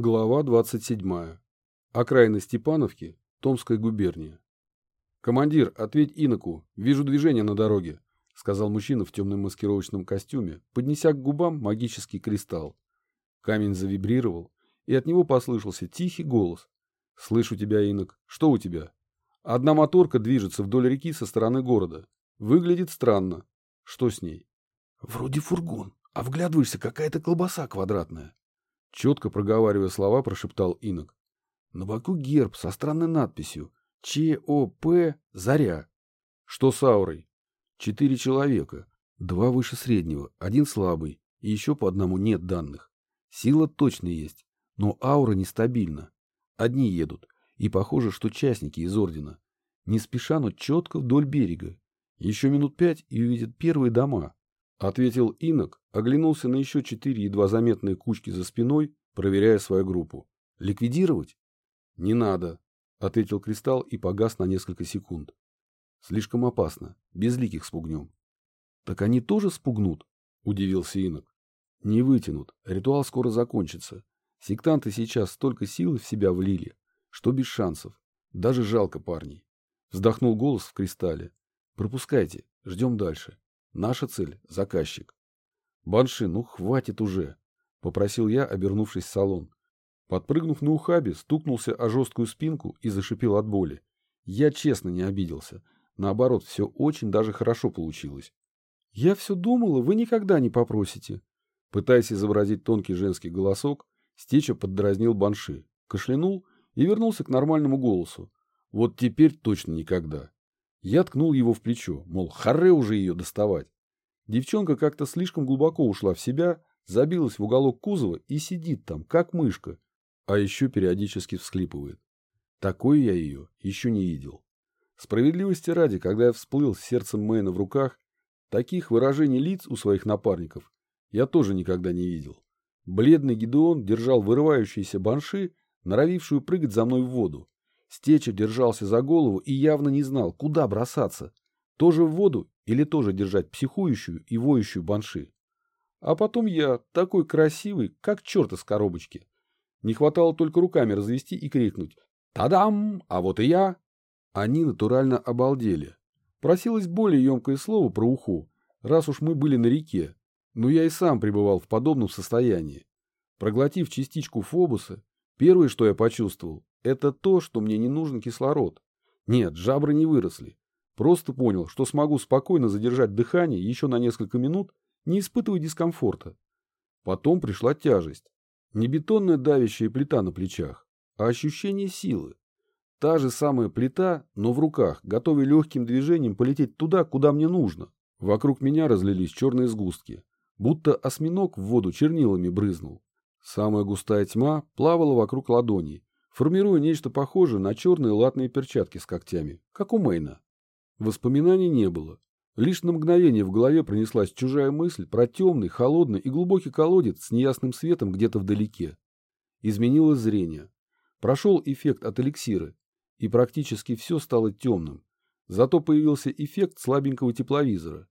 Глава 27. Окраина Степановки, Томская губерния. «Командир, ответь иноку. Вижу движение на дороге», — сказал мужчина в темном маскировочном костюме, поднеся к губам магический кристалл. Камень завибрировал, и от него послышался тихий голос. «Слышу тебя, инок. Что у тебя?» «Одна моторка движется вдоль реки со стороны города. Выглядит странно. Что с ней?» «Вроде фургон, а вглядываешься, какая-то колбаса квадратная». Четко проговаривая слова, прошептал инок. На боку герб со странной надписью ЧОП «Заря». Что с аурой? Четыре человека. Два выше среднего, один слабый, и еще по одному нет данных. Сила точно есть, но аура нестабильна. Одни едут, и похоже, что частники из Ордена. Не спеша, но четко вдоль берега. Еще минут пять и увидят первые дома. Ответил инок, оглянулся на еще четыре едва заметные кучки за спиной, проверяя свою группу. «Ликвидировать?» «Не надо», — ответил Кристалл и погас на несколько секунд. «Слишком опасно. Безликих спугнем». «Так они тоже спугнут?» — удивился инок. «Не вытянут. Ритуал скоро закончится. Сектанты сейчас столько силы в себя влили, что без шансов. Даже жалко парней». Вздохнул голос в кристалле. «Пропускайте. Ждем дальше». Наша цель – заказчик. «Банши, ну хватит уже!» – попросил я, обернувшись в салон. Подпрыгнув на ухабе, стукнулся о жесткую спинку и зашипел от боли. Я честно не обиделся. Наоборот, все очень даже хорошо получилось. «Я все думала, вы никогда не попросите». Пытаясь изобразить тонкий женский голосок, Стеча поддразнил Банши, кашлянул и вернулся к нормальному голосу. «Вот теперь точно никогда». Я ткнул его в плечо, мол, харе уже ее доставать. Девчонка как-то слишком глубоко ушла в себя, забилась в уголок кузова и сидит там, как мышка, а еще периодически всхлипывает. Такой я ее еще не видел. Справедливости ради, когда я всплыл с сердцем Мэйна в руках, таких выражений лиц у своих напарников я тоже никогда не видел. Бледный Гидеон держал вырывающиеся банши, норовившую прыгать за мной в воду. Стеча держался за голову и явно не знал, куда бросаться. Тоже в воду или тоже держать психующую и воющую банши. А потом я, такой красивый, как черт из коробочки. Не хватало только руками развести и крикнуть «Тадам! А вот и я!» Они натурально обалдели. Просилось более емкое слово про уху, раз уж мы были на реке, но я и сам пребывал в подобном состоянии. Проглотив частичку фобуса, первое, что я почувствовал, это то, что мне не нужен кислород. Нет, жабры не выросли. Просто понял, что смогу спокойно задержать дыхание еще на несколько минут, не испытывая дискомфорта. Потом пришла тяжесть. Не бетонная давящая плита на плечах, а ощущение силы. Та же самая плита, но в руках, готовая легким движением полететь туда, куда мне нужно. Вокруг меня разлились черные сгустки, будто осьминог в воду чернилами брызнул. Самая густая тьма плавала вокруг ладоней, формируя нечто похожее на черные латные перчатки с когтями, как у Мейна. Воспоминаний не было. Лишь на мгновение в голове пронеслась чужая мысль про темный, холодный и глубокий колодец с неясным светом где-то вдалеке. Изменилось зрение. Прошел эффект от эликсира, и практически все стало темным. Зато появился эффект слабенького тепловизора.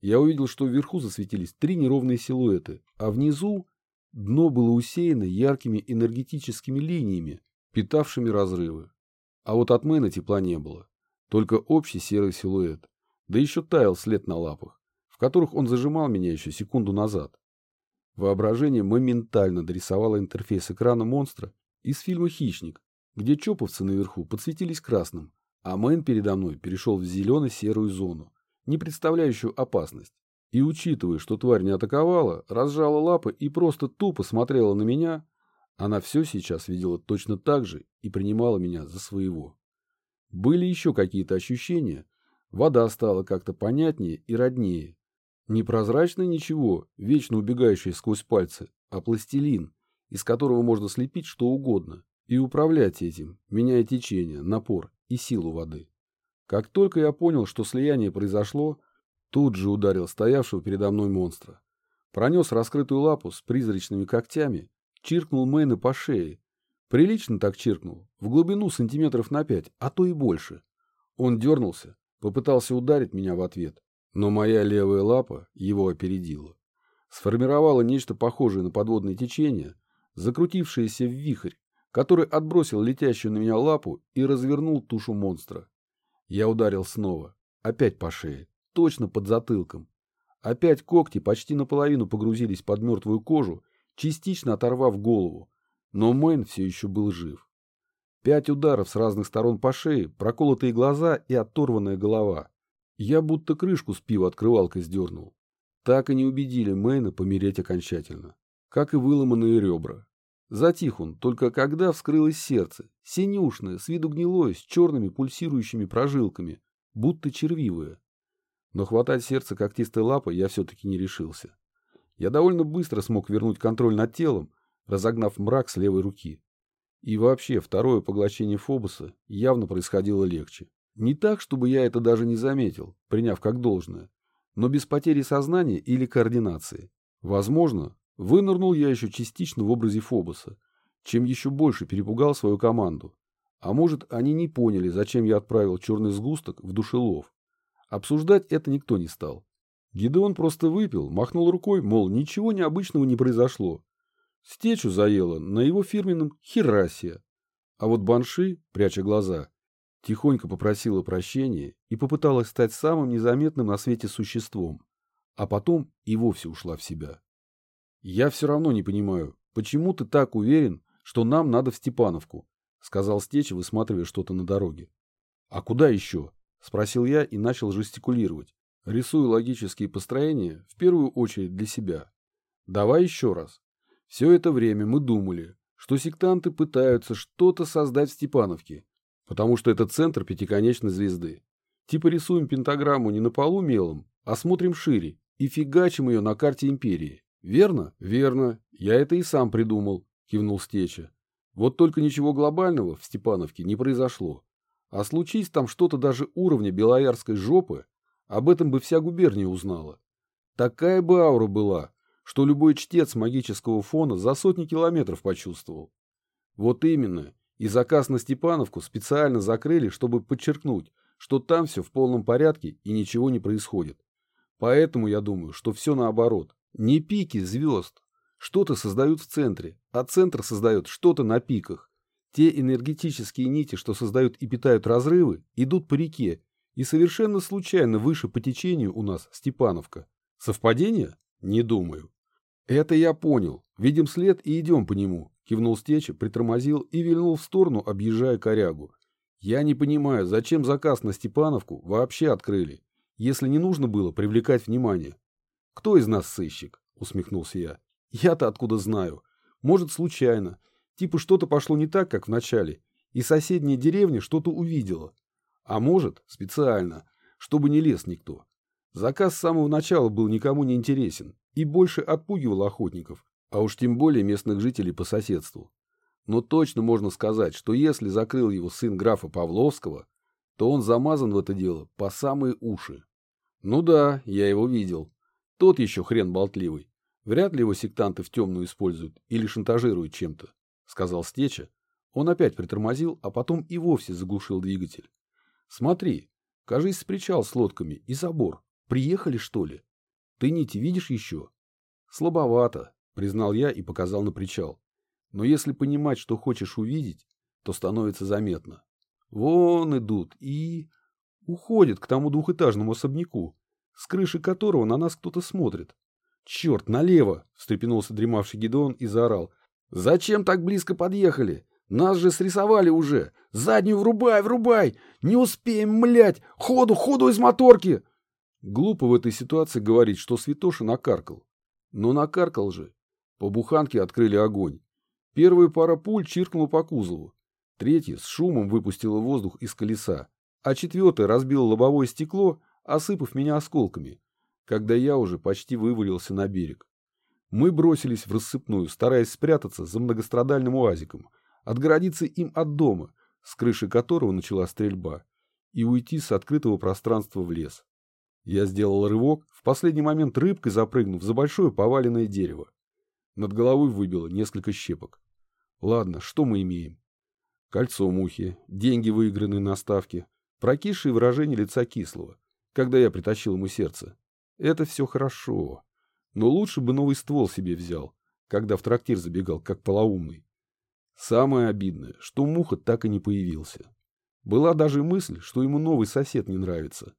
Я увидел, что вверху засветились три неровные силуэты, а внизу дно было усеяно яркими энергетическими линиями, питавшими разрывы. А вот от Мэна тепла не было, только общий серый силуэт, да еще таял след на лапах, в которых он зажимал меня еще секунду назад. Воображение моментально дорисовало интерфейс экрана монстра из фильма «Хищник», где чоповцы наверху подсветились красным, а Мэн передо мной перешел в зелено-серую зону, не представляющую опасность. И учитывая, что тварь не атаковала, разжала лапы и просто тупо смотрела на меня, она все сейчас видела точно так же и принимала меня за своего. Были еще какие-то ощущения. Вода стала как-то понятнее и роднее. Не прозрачное ничего, вечно убегающее сквозь пальцы, а пластилин, из которого можно слепить что угодно и управлять этим, меняя течение, напор и силу воды. Как только я понял, что слияние произошло, тут же ударил стоявшего передо мной монстра. Пронес раскрытую лапу с призрачными когтями чиркнул Мэйна по шее. Прилично так чиркнул, в глубину сантиметров на пять, а то и больше. Он дернулся, попытался ударить меня в ответ, но моя левая лапа его опередила. Сформировала нечто похожее на подводное течение, закрутившееся в вихрь, который отбросил летящую на меня лапу и развернул тушу монстра. Я ударил снова, опять по шее, точно под затылком. Опять когти почти наполовину погрузились под мертвую кожу, частично оторвав голову, но Мэн все еще был жив. Пять ударов с разных сторон по шее, проколотые глаза и оторванная голова. Я будто крышку с пива открывалкой сдернул. Так и не убедили Мэйна помереть окончательно. Как и выломанные ребра. Затих он, только когда вскрылось сердце, синюшное, с виду гнилое, с черными пульсирующими прожилками, будто червивое. Но хватать сердце когтистой лапой я все-таки не решился. Я довольно быстро смог вернуть контроль над телом, разогнав мрак с левой руки. И вообще, второе поглощение Фобоса явно происходило легче. Не так, чтобы я это даже не заметил, приняв как должное, но без потери сознания или координации. Возможно, вынырнул я еще частично в образе Фобоса, чем еще больше перепугал свою команду. А может, они не поняли, зачем я отправил черный сгусток в душелов. Обсуждать это никто не стал. Гидеон просто выпил, махнул рукой, мол, ничего необычного не произошло. Стечу заело на его фирменном «Херасия». А вот Банши, пряча глаза, тихонько попросила прощения и попыталась стать самым незаметным на свете существом, а потом и вовсе ушла в себя. «Я все равно не понимаю, почему ты так уверен, что нам надо в Степановку?» — сказал Стеча, высматривая что-то на дороге. «А куда еще?» — спросил я и начал жестикулировать, рисуя логические построения, в первую очередь для себя. «Давай еще раз. Все это время мы думали, что сектанты пытаются что-то создать в Степановке, потому что это центр пятиконечной звезды. Типа рисуем пентаграмму не на полу мелом, а смотрим шире и фигачим ее на карте империи. Верно? Верно. Я это и сам придумал, кивнул Стеча. Вот только ничего глобального в Степановке не произошло. А случись там что-то даже уровня белоярской жопы, об этом бы вся губерния узнала. Такая бы аура была, что любой чтец магического фона за сотни километров почувствовал. Вот именно, и заказ на Степановку специально закрыли, чтобы подчеркнуть, что там все в полном порядке и ничего не происходит. Поэтому я думаю, что все наоборот. Не пики звезд. Что-то создают в центре, а центр создает что-то на пиках. Те энергетические нити, что создают и питают разрывы, идут по реке, и совершенно случайно выше по течению у нас Степановка. Совпадение? Не думаю. «Это я понял. Видим след и идем по нему», — кивнул Стеча, притормозил и вильнул в сторону, объезжая корягу. «Я не понимаю, зачем заказ на Степановку вообще открыли, если не нужно было привлекать внимание?» «Кто из нас сыщик?» — усмехнулся я. «Я-то откуда знаю? Может, случайно. Типа что-то пошло не так, как в начале, и соседняя деревня что-то увидела. А может, специально, чтобы не лез никто. Заказ с самого начала был никому не интересен, и больше отпугивал охотников, а уж тем более местных жителей по соседству. Но точно можно сказать, что если закрыл его сын графа Павловского, то он замазан в это дело по самые уши. Ну да, я его видел. Тот еще хрен болтливый. Вряд ли его сектанты в темную используют или шантажируют чем-то, сказал Стеча. Он опять притормозил, а потом и вовсе заглушил двигатель. Смотри, кажись, причал с лодками и забор. Приехали, что ли? Ты нити видишь еще? Слабовато, признал я и показал на причал. Но если понимать, что хочешь увидеть, то становится заметно. Вон идут и... Уходят к тому двухэтажному особняку, с крыши которого на нас кто-то смотрит. «Черт, налево!» — встрепенулся дремавший Гедеон и заорал. «Зачем так близко подъехали? Нас же срисовали уже! Заднюю врубай, врубай! Не успеем, млять! Ходу, ходу из моторки!» Глупо в этой ситуации говорить, что Святоша накаркал. Но накаркал же. По буханке открыли огонь. Первая пара пуль чиркнула по кузову. Третья с шумом выпустила воздух из колеса. А четвертая разбила лобовое стекло, осыпав меня осколками, когда я уже почти вывалился на берег. Мы бросились в рассыпную, стараясь спрятаться за многострадальным уазиком, отгородиться им от дома, с крыши которого начала стрельба, и уйти с открытого пространства в лес. Я сделал рывок, в последний момент рыбкой запрыгнув за большое поваленное дерево. Над головой выбило несколько щепок. Ладно, что мы имеем? Кольцо мухи, деньги, выигранные на ставке, прокисшие выражение лица кислого, когда я притащил ему сердце. Это все хорошо. Но лучше бы новый ствол себе взял. когда в трактир забегал, как полоумный. Самое обидное, что Муха так и не появился. Была даже мысль, что ему новый сосед не нравится.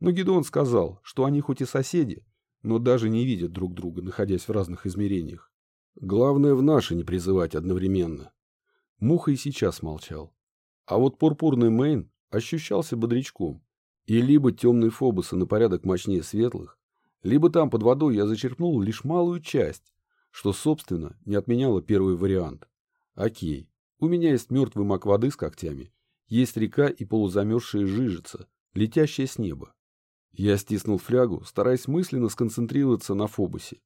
Но Гедеон сказал, что они хоть и соседи, но даже не видят друг друга, находясь в разных измерениях. Главное в наши не призывать одновременно. Муха и сейчас молчал. А вот пурпурный Мейн ощущался бодрячком. И либо темные фобусы на порядок мощнее светлых, либо там под водой я зачерпнул лишь малую часть, что, собственно, не отменяло первый вариант. Окей, у меня есть мертвый мак воды с когтями, есть река и полузамерзшая жижица, летящая с неба. Я стиснул флягу, стараясь мысленно сконцентрироваться на фобусе.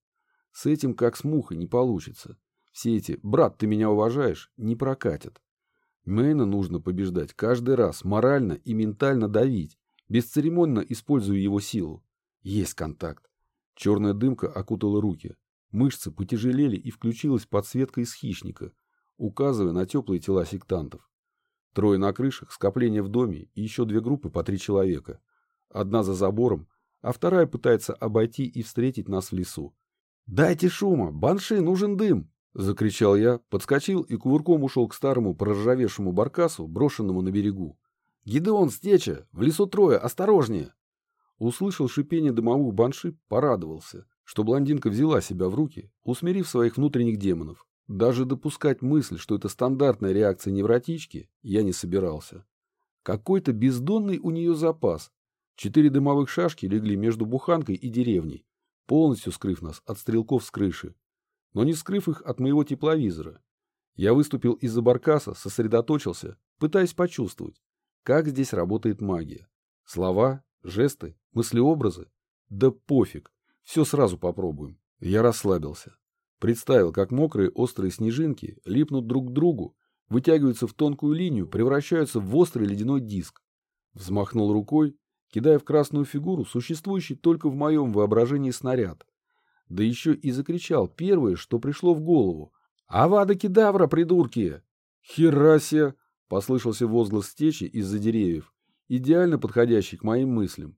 С этим, как с мухой, не получится. Все эти «брат, ты меня уважаешь» не прокатят. Мэйна нужно побеждать каждый раз, морально и ментально давить, бесцеремонно используя его силу. Есть контакт. Черная дымка окутала руки. Мышцы потяжелели и включилась подсветка из хищника, указывая на теплые тела сектантов. Трое на крышах, скопление в доме и еще две группы по три человека. Одна за забором, а вторая пытается обойти и встретить нас в лесу. «Дайте шума! Банши, нужен дым!» — закричал я, подскочил и кувырком ушел к старому проржавевшему баркасу, брошенному на берегу. «Гидеон, стеча! В лесу трое! Осторожнее!» Услышал шипение дымовых банши, порадовался, что блондинка взяла себя в руки, усмирив своих внутренних демонов. Даже допускать мысль, что это стандартная реакция невротички, я не собирался. Какой-то бездонный у нее запас. Четыре дымовых шашки легли между буханкой и деревней, полностью скрыв нас от стрелков с крыши, но не скрыв их от моего тепловизора. Я выступил из-за баркаса, сосредоточился, пытаясь почувствовать, как здесь работает магия. Слова, жесты, мыслеобразы? Да пофиг, все сразу попробуем. Я расслабился. Представил, как мокрые острые снежинки липнут друг к другу, вытягиваются в тонкую линию, превращаются в острый ледяной диск. Взмахнул рукой, кидая в красную фигуру существующий только в моем воображении снаряд. Да еще и закричал первое, что пришло в голову. «Авада кедавра, придурки!» «Херасия!» — послышался возглас стечи из-за деревьев, идеально подходящий к моим мыслям.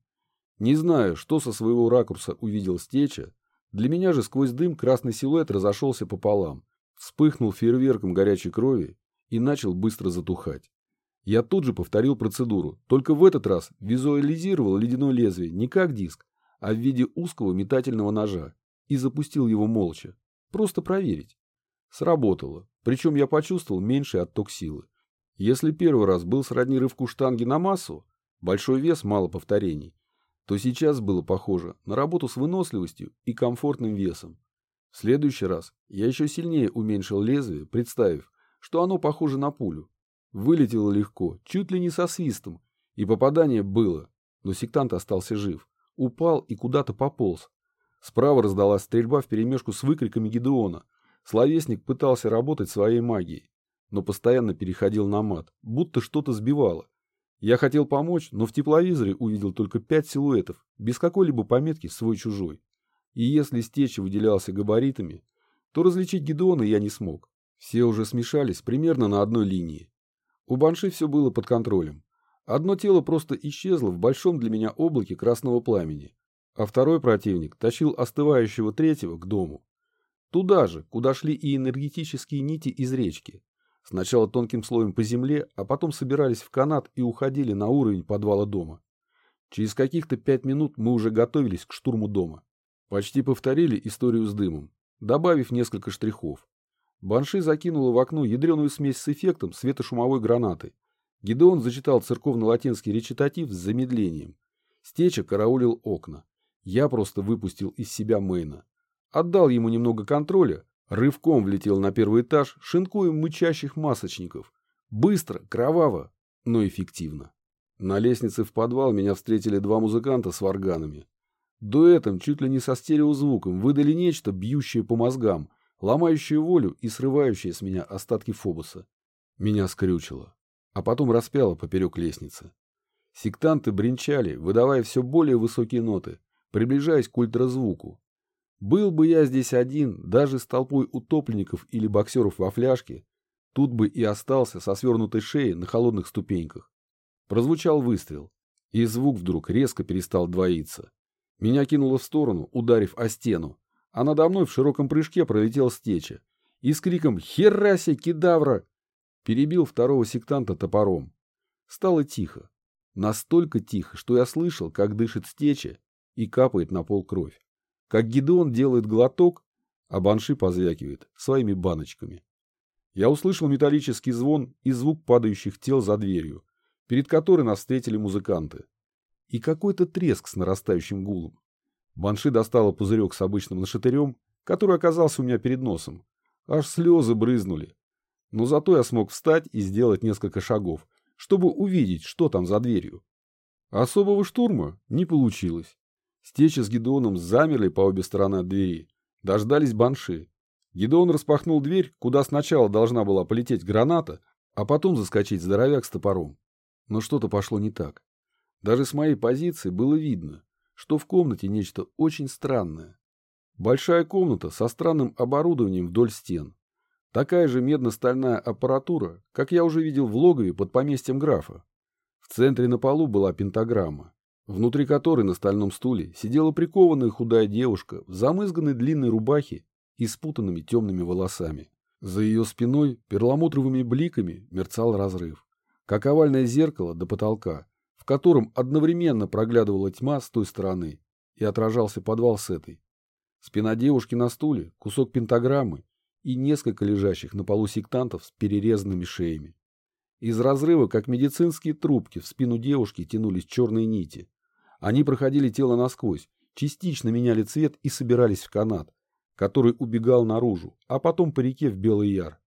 Не знаю, что со своего ракурса увидел стеча, для меня же сквозь дым красный силуэт разошелся пополам, вспыхнул фейерверком горячей крови и начал быстро затухать. Я тут же повторил процедуру, только в этот раз визуализировал ледяное лезвие не как диск, а в виде узкого метательного ножа и запустил его молча. Просто проверить. Сработало, причем я почувствовал меньший отток силы. Если первый раз был сродни рывку штанги на массу, большой вес, мало повторений, то сейчас было похоже на работу с выносливостью и комфортным весом. В следующий раз я еще сильнее уменьшил лезвие, представив, что оно похоже на пулю. Вылетело легко, чуть ли не со свистом, и попадание было, но сектант остался жив, упал и куда-то пополз. Справа раздалась стрельба вперемешку с выкриками Гедеона. Словесник пытался работать своей магией, но постоянно переходил на мат, будто что-то сбивало. Я хотел помочь, но в тепловизоре увидел только пять силуэтов, без какой-либо пометки свой-чужой. И если стечь выделялся габаритами, то различить Гедеона я не смог. Все уже смешались примерно на одной линии. У Банши все было под контролем. Одно тело просто исчезло в большом для меня облаке красного пламени, а второй противник тащил остывающего третьего к дому. Туда же, куда шли и энергетические нити из речки. Сначала тонким слоем по земле, а потом собирались в канат и уходили на уровень подвала дома. Через каких-то пять минут мы уже готовились к штурму дома. Почти повторили историю с дымом, добавив несколько штрихов. Банши закинула в окно ядреную смесь с эффектом светошумовой гранаты. Гидеон зачитал церковно-латинский речитатив с замедлением. Стеча караулил окна. Я просто выпустил из себя Мейна. Отдал ему немного контроля, Рывком влетел на первый этаж, шинкуем мычащих масочников. Быстро, кроваво, но эффективно. На лестнице в подвал меня встретили два музыканта с варганами. Дуэтом, чуть ли не со стереозвуком, выдали нечто, бьющее по мозгам, ломающее волю и срывающее с меня остатки фобуса. Меня скрючило, а потом распяло поперек лестницы. Сектанты бренчали, выдавая все более высокие ноты, приближаясь к ультразвуку, был бы я здесь один, даже с толпой утопленников или боксеров во фляжке, тут бы и остался со свернутой шеей на холодных ступеньках. Прозвучал выстрел, и звук вдруг резко перестал двоиться. Меня кинуло в сторону, ударив о стену. а надо мной в широком прыжке пролетел стеча и с криком «Херася, кедавра!» перебил второго сектанта топором. Стало тихо. Настолько тихо, что я слышал, как дышит стеча и капает на пол кровь. Как Гидеон делает глоток, а банши позвякивает своими баночками. Я услышал металлический звон и звук падающих тел за дверью, перед которой нас встретили музыканты. И какой-то треск с нарастающим гулом. Банши достала пузырек с обычным нашатырем, который оказался у меня перед носом. Аж слезы брызнули. Но зато я смог встать и сделать несколько шагов, чтобы увидеть, что там за дверью. Особого штурма не получилось. Стеча с Гедеоном замерли по обе стороны от двери. Дождались банши. Гедеон распахнул дверь, куда сначала должна была полететь граната, а потом заскочить здоровяк с топором. Но что-то пошло не так. Даже с моей позиции было видно, что в комнате нечто очень странное. Большая комната со странным оборудованием вдоль стен. Такая же медно-стальная аппаратура, как я уже видел в логове под поместьем графа. В центре на полу была пентаграмма, внутри которой на стальном стуле сидела прикованная худая девушка в замызганной длинной рубахе и спутанными темными волосами. За ее спиной перламутровыми бликами мерцал разрыв, как овальное зеркало до потолка, в котором одновременно проглядывала тьма с той стороны и отражался подвал с этой. Спина девушки на стуле, кусок пентаграммы и несколько лежащих на полу сектантов с перерезанными шеями. Из разрыва, как медицинские трубки, в спину девушки тянулись черные нити. Они проходили тело насквозь, частично меняли цвет и собирались в канат, который убегал наружу, а потом по реке в Белый Яр.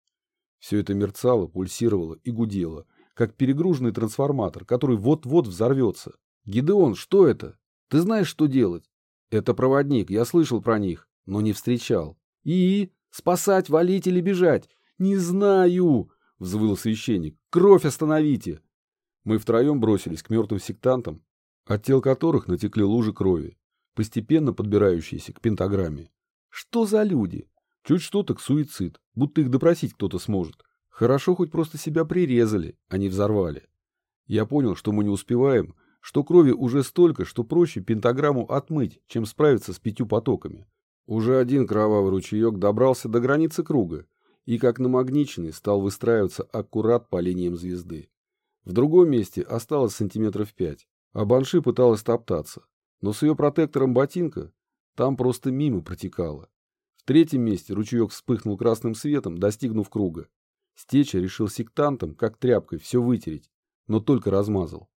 Все это мерцало, пульсировало и гудело, как перегруженный трансформатор, который вот-вот взорвется. «Гидеон, что это? Ты знаешь, что делать?» «Это проводник, я слышал про них, но не встречал». «И? Спасать, валить или бежать?» «Не знаю!» — взвыл священник. «Кровь остановите!» Мы втроем бросились к мертвым сектантам, от тел которых натекли лужи крови, постепенно подбирающиеся к пентаграмме. Что за люди? Чуть что так суицид, будто их допросить кто-то сможет. Хорошо хоть просто себя прирезали, а не взорвали. Я понял, что мы не успеваем, что крови уже столько, что проще пентаграмму отмыть, чем справиться с пятью потоками. Уже один кровавый ручеек добрался до границы круга и, как намагниченный, стал выстраиваться аккурат по линиям звезды. В другом месте осталось сантиметров пять, а Банши пыталась топтаться, но с ее протектором ботинка там просто мимо протекало. В третьем месте ручеек вспыхнул красным светом, достигнув круга. Стеча решил сектантом, как тряпкой, все вытереть, но только размазал.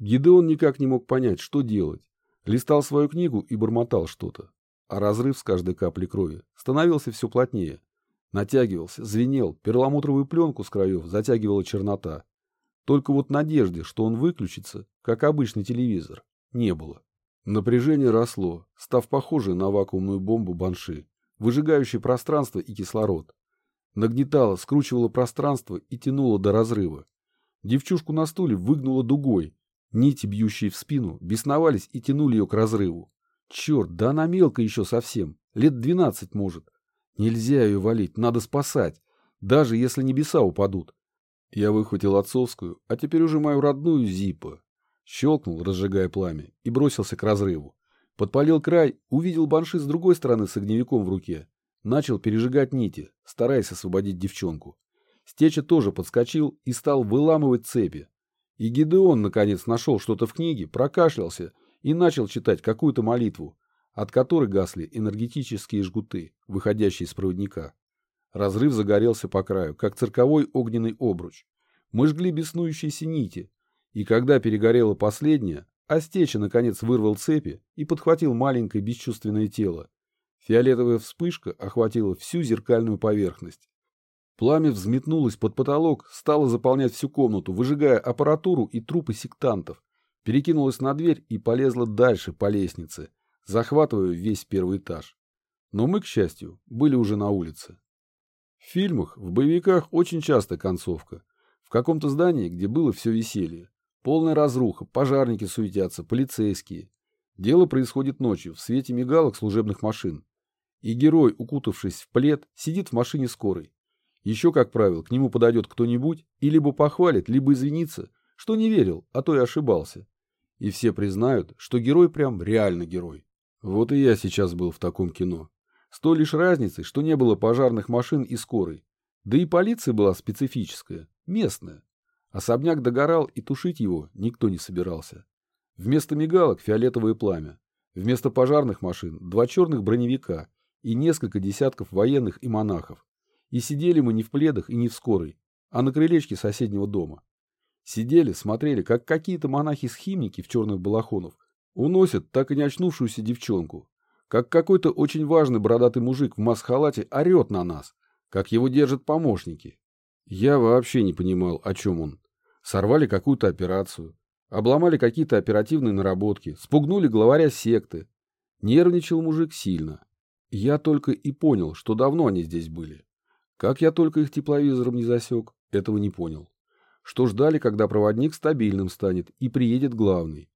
Гидеон никак не мог понять, что делать. Листал свою книгу и бормотал что-то. А разрыв с каждой капли крови становился все плотнее. Натягивался, звенел, перламутровую пленку с краев затягивала чернота. Только вот надежды, что он выключится, как обычный телевизор, не было. Напряжение росло, став похожей на вакуумную бомбу Банши, выжигающей пространство и кислород. Нагнетало, скручивало пространство и тянуло до разрыва. Девчушку на стуле выгнуло дугой. Нити, бьющие в спину, бесновались и тянули ее к разрыву. Черт, да она мелкая еще совсем, лет двенадцать может. Нельзя ее валить, надо спасать, даже если небеса упадут. Я выхватил отцовскую, а теперь уже мою родную Зипа, Щелкнул, разжигая пламя, и бросился к разрыву. Подпалил край, увидел банши с другой стороны с огневиком в руке. Начал пережигать нити, стараясь освободить девчонку. Стеча тоже подскочил и стал выламывать цепи. И Гидеон, наконец, нашел что-то в книге, прокашлялся и начал читать какую-то молитву, от которой гасли энергетические жгуты, выходящие из проводника. Разрыв загорелся по краю, как цирковой огненный обруч. Мы жгли беснующиеся нити, и когда перегорела последняя, Остеча наконец вырвал цепи и подхватил маленькое бесчувственное тело. Фиолетовая вспышка охватила всю зеркальную поверхность. Пламя взметнулось под потолок, стало заполнять всю комнату, выжигая аппаратуру и трупы сектантов. Перекинулось на дверь и полезло дальше по лестнице, захватывая весь первый этаж. Но мы, к счастью, были уже на улице. В фильмах, в боевиках очень часто концовка. В каком-то здании, где было все веселье. Полная разруха, пожарники суетятся, полицейские. Дело происходит ночью, в свете мигалок служебных машин. И герой, укутавшись в плед, сидит в машине скорой. Еще, как правило, к нему подойдет кто-нибудь и либо похвалит, либо извинится, что не верил, а то и ошибался. И все признают, что герой прям реально герой. Вот и я сейчас был в таком кино. С той лишь разницей, что не было пожарных машин и скорой. Да и полиция была специфическая, местная. Особняк догорал, и тушить его никто не собирался. Вместо мигалок фиолетовое пламя. Вместо пожарных машин два черных броневика и несколько десятков военных и монахов. И сидели мы не в пледах и не в скорой, а на крылечке соседнего дома. Сидели, смотрели, как какие-то монахи-схимники в черных балахонов уносят так и не очнувшуюся девчонку, как какой-то очень важный бородатый мужик в маск-халате орет на нас, как его держат помощники. Я вообще не понимал, о чем он. Сорвали какую-то операцию, обломали какие-то оперативные наработки, спугнули главаря секты. Нервничал мужик сильно. Я только и понял, что давно они здесь были. Как я только их тепловизором не засек, этого не понял. Что ждали, когда проводник стабильным станет и приедет главный.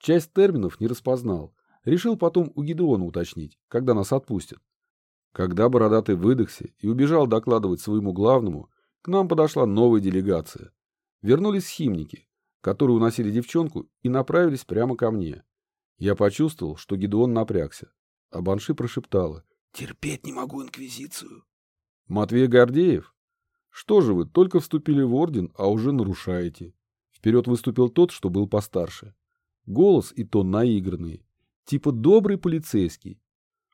Часть терминов не распознал, Решил потом у Гидеона уточнить, когда нас отпустят. Когда Бородатый выдохся и убежал докладывать своему главному, к нам подошла новая делегация. Вернулись химники, которые уносили девчонку и направились прямо ко мне. Я почувствовал, что Гидеон напрягся, а Банши прошептала. «Терпеть не могу Инквизицию». «Матвей Гордеев? Что же вы, только вступили в орден, а уже нарушаете?» Вперед выступил тот, что был постарше. Голос и тон наигранные, Типа добрый полицейский.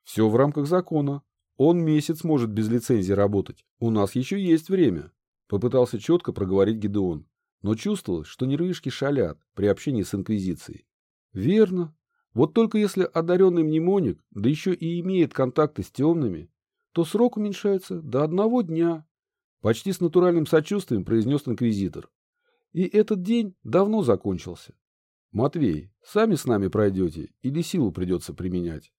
Все в рамках закона. Он месяц может без лицензии работать. У нас еще есть время. Попытался четко проговорить Гидеон. Но чувствовалось, что нервишки шалят при общении с Инквизицией. Верно. Вот только если одаренный мнемоник, да еще и имеет контакты с темными, то срок уменьшается до одного дня. Почти с натуральным сочувствием произнес инквизитор. И этот день давно закончился. Матвей, сами с нами пройдете или силу придется применять?